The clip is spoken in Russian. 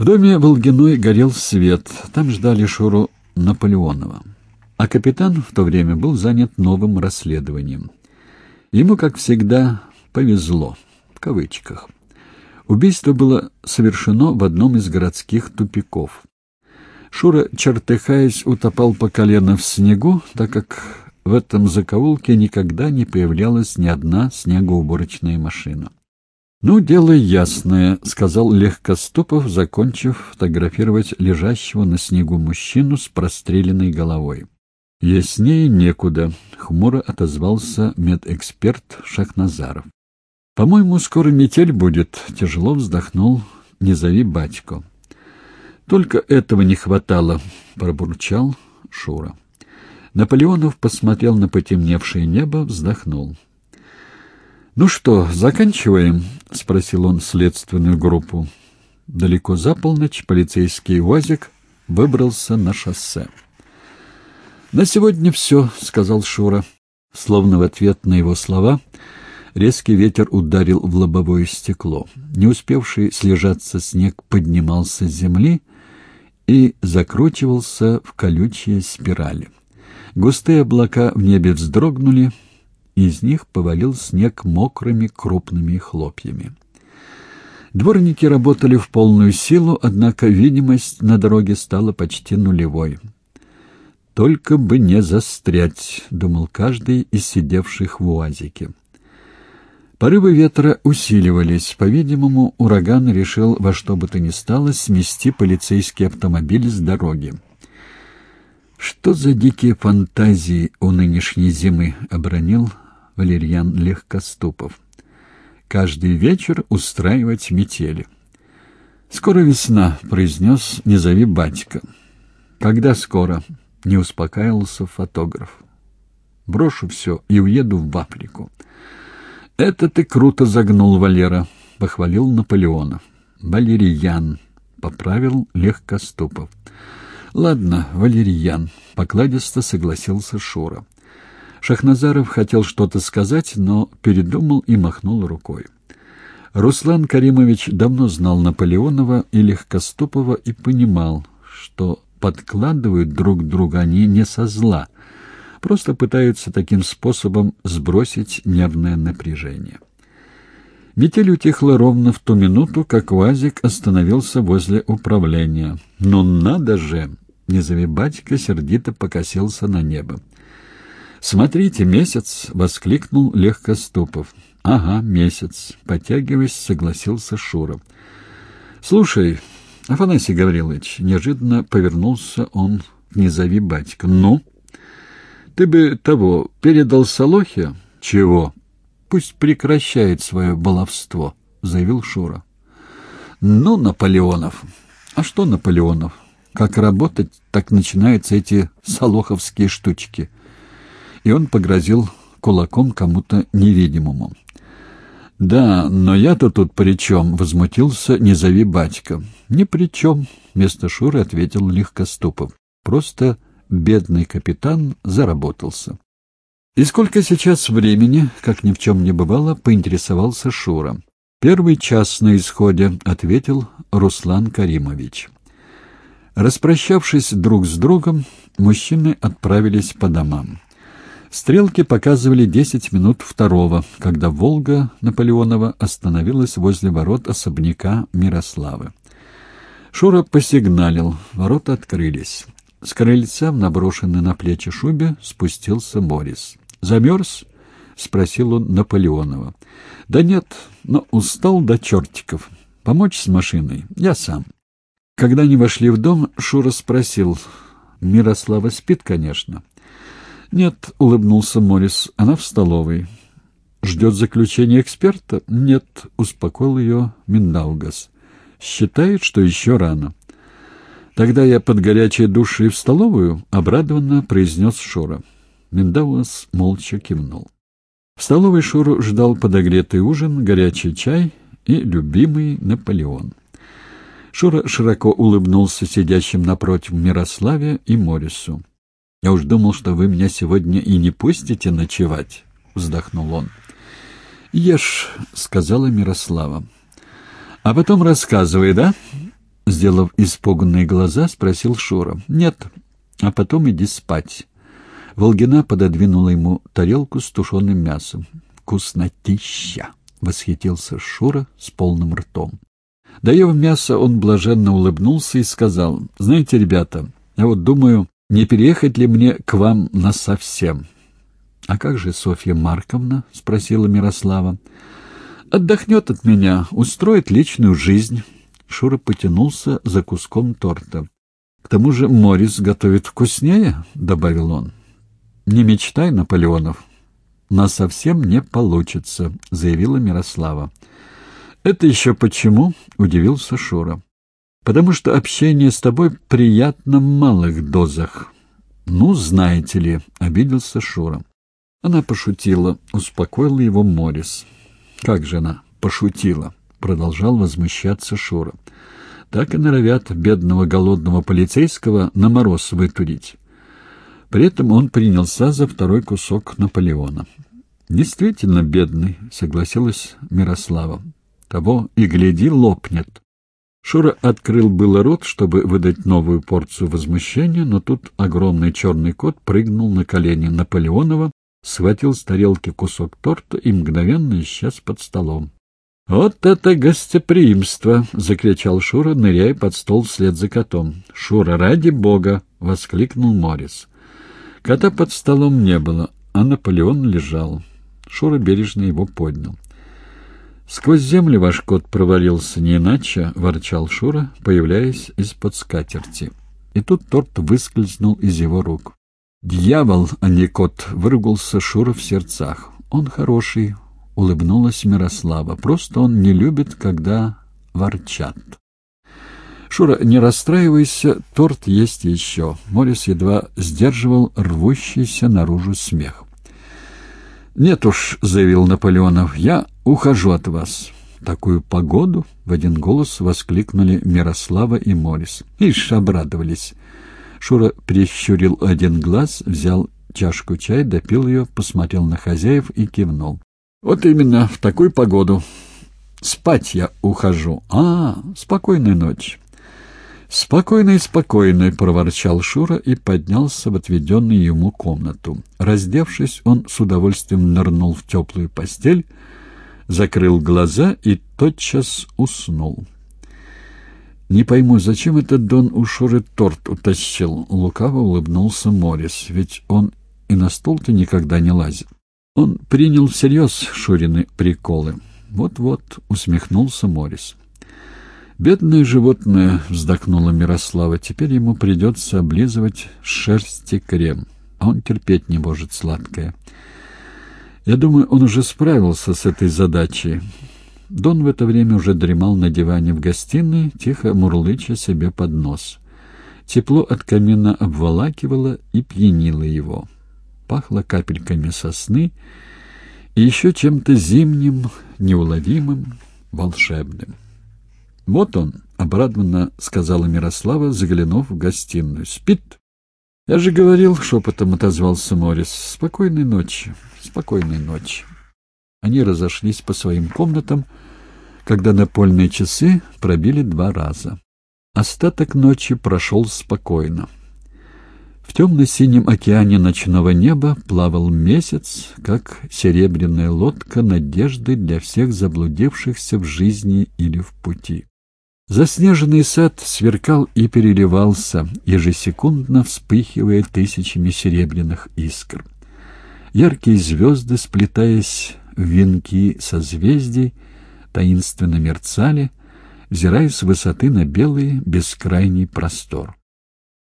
В доме Волгиной горел свет, там ждали Шуру Наполеонова. А капитан в то время был занят новым расследованием. Ему, как всегда, повезло, в кавычках. Убийство было совершено в одном из городских тупиков. Шура, чертыхаясь, утопал по колено в снегу, так как в этом закоулке никогда не появлялась ни одна снегоуборочная машина. «Ну, дело ясное», — сказал Легкоступов, закончив фотографировать лежащего на снегу мужчину с простреленной головой. «Яснее некуда», — хмуро отозвался медэксперт Шахназаров. «По-моему, скоро метель будет», — тяжело вздохнул «Не зови батько». «Только этого не хватало», — пробурчал Шура. Наполеонов посмотрел на потемневшее небо, вздохнул. «Ну что, заканчиваем?» — спросил он следственную группу. Далеко за полночь полицейский УАЗик выбрался на шоссе. «На сегодня все», — сказал Шура. Словно в ответ на его слова резкий ветер ударил в лобовое стекло. Не успевший слежаться снег поднимался с земли и закручивался в колючие спирали. Густые облака в небе вздрогнули, из них повалил снег мокрыми крупными хлопьями. Дворники работали в полную силу, однако видимость на дороге стала почти нулевой. «Только бы не застрять», — думал каждый из сидевших в уазике. Порывы ветра усиливались. По-видимому, ураган решил во что бы то ни стало смести полицейский автомобиль с дороги. «Что за дикие фантазии у нынешней зимы?» — обронил Валерьян Легкоступов. «Каждый вечер устраивать метели». «Скоро весна», — произнес «Не зови батька». «Когда скоро?» — не успокаивался фотограф. «Брошу все и уеду в Африку». «Это ты круто загнул, Валера», — похвалил Наполеона. «Валерьян», — поправил Легкоступов. «Ладно, Валерьян», — покладисто согласился Шура. Шахназаров хотел что-то сказать, но передумал и махнул рукой. Руслан Каримович давно знал Наполеонова и Легкоступова и понимал, что подкладывают друг друга они не со зла, просто пытаются таким способом сбросить нервное напряжение. Метель утихла ровно в ту минуту, как УАЗик остановился возле управления. «Ну надо же!» — Низови батька сердито покосился на небо. «Смотрите, месяц!» — воскликнул Легкоступов. «Ага, месяц!» — потягиваясь, согласился Шура. «Слушай, Афанасий Гаврилович!» — неожиданно повернулся он к «Низови батька». «Ну?» «Ты бы того передал Солохе?» «Чего?» «Пусть прекращает свое баловство», — заявил Шура. «Ну, Наполеонов!» «А что Наполеонов? Как работать, так начинаются эти солоховские штучки» и он погрозил кулаком кому-то невидимому. «Да, но я-то тут при чем?» — возмутился «Не зови батька». «Ни при чем», — вместо Шуры ответил Легкоступов. «Просто бедный капитан заработался». «И сколько сейчас времени?» — как ни в чем не бывало, поинтересовался Шура. «Первый час на исходе», — ответил Руслан Каримович. Распрощавшись друг с другом, мужчины отправились по домам. Стрелки показывали десять минут второго, когда «Волга» Наполеонова остановилась возле ворот особняка Мирославы. Шура посигналил, ворота открылись. С крыльца в наброшенной на плечи шубе спустился Борис. «Замерз?» — спросил он Наполеонова. «Да нет, но устал до чертиков. Помочь с машиной? Я сам». Когда они вошли в дом, Шура спросил. «Мирослава спит, конечно». «Нет», — улыбнулся Морис, — «она в столовой». «Ждет заключения эксперта?» «Нет», — успокоил ее Миндаугас. «Считает, что еще рано». «Тогда я под горячей душей в столовую?» — обрадованно произнес Шура. Миндаугас молча кивнул. В столовой Шуру ждал подогретый ужин, горячий чай и любимый Наполеон. Шура широко улыбнулся сидящим напротив Мирославе и Морису. «Я уж думал, что вы меня сегодня и не пустите ночевать», — вздохнул он. «Ешь», — сказала Мирослава. «А потом рассказывай, да?» сделав испуганные глаза, спросил Шура. «Нет, а потом иди спать». Волгина пододвинула ему тарелку с тушеным мясом. «Вкуснотища!» — восхитился Шура с полным ртом. Доев мясо, он блаженно улыбнулся и сказал, «Знаете, ребята, я вот думаю, не переехать ли мне к вам насовсем?» «А как же Софья Марковна?» — спросила Мирослава. «Отдохнет от меня, устроит личную жизнь». Шура потянулся за куском торта. «К тому же Морис готовит вкуснее», — добавил он. «Не мечтай, Наполеонов. На совсем не получится», — заявила Мирослава. «Это еще почему?» — удивился Шура. «Потому что общение с тобой приятно в малых дозах». «Ну, знаете ли», — обиделся Шура. Она пошутила, успокоила его Морис. «Как же она пошутила?» — продолжал возмущаться Шура. «Так и норовят бедного голодного полицейского на мороз вытурить». При этом он принялся за второй кусок Наполеона. «Действительно бедный», — согласилась Мирослава. «Того и гляди лопнет». Шура открыл было рот, чтобы выдать новую порцию возмущения, но тут огромный черный кот прыгнул на колени Наполеонова, схватил с тарелки кусок торта и мгновенно исчез под столом. «Вот это гостеприимство!» — закричал Шура, ныряя под стол вслед за котом. «Шура, ради бога!» — воскликнул Морис. Кота под столом не было, а Наполеон лежал. Шура бережно его поднял. «Сквозь землю ваш кот провалился не иначе», — ворчал Шура, появляясь из-под скатерти. И тут торт выскользнул из его рук. «Дьявол, а не кот!» — выругался Шура в сердцах. «Он хороший», — улыбнулась Мирослава. «Просто он не любит, когда ворчат». «Шура, не расстраивайся, торт есть еще». Морис едва сдерживал рвущийся наружу смех. «Нет уж», — заявил Наполеонов, — «я ухожу от вас». «Такую погоду?» — в один голос воскликнули Мирослава и Морис. «Ишь, обрадовались». Шура прищурил один глаз, взял чашку чая, допил ее, посмотрел на хозяев и кивнул. «Вот именно, в такую погоду. Спать я ухожу. А, спокойной ночи». «Спокойной, спокойной», — проворчал Шура и поднялся в отведенную ему комнату. Раздевшись, он с удовольствием нырнул в теплую постель, закрыл глаза и тотчас уснул. «Не пойму, зачем этот Дон у Шуры торт утащил?» — лукаво улыбнулся Морис. «Ведь он и на стол-то никогда не лазит». Он принял всерьез Шурины приколы. «Вот-вот», — усмехнулся Морис. «Бедное животное», — вздохнула Мирослава, — «теперь ему придется облизывать шерсти крем, а он терпеть не может сладкое». «Я думаю, он уже справился с этой задачей». Дон в это время уже дремал на диване в гостиной, тихо мурлыча себе под нос. Тепло от камина обволакивало и пьянило его. Пахло капельками сосны и еще чем-то зимним, неуловимым, волшебным. «Вот он», — обрадованно сказала Мирослава, заглянув в гостиную. «Спит?» «Я же говорил», — шепотом отозвался Морис. «Спокойной ночи, спокойной ночи». Они разошлись по своим комнатам, когда напольные часы пробили два раза. Остаток ночи прошел спокойно. В темно-синем океане ночного неба плавал месяц, как серебряная лодка надежды для всех заблудившихся в жизни или в пути. Заснеженный сад сверкал и переливался, ежесекундно вспыхивая тысячами серебряных искр. Яркие звезды, сплетаясь в венки созвездий, таинственно мерцали, взирая с высоты на белый бескрайний простор.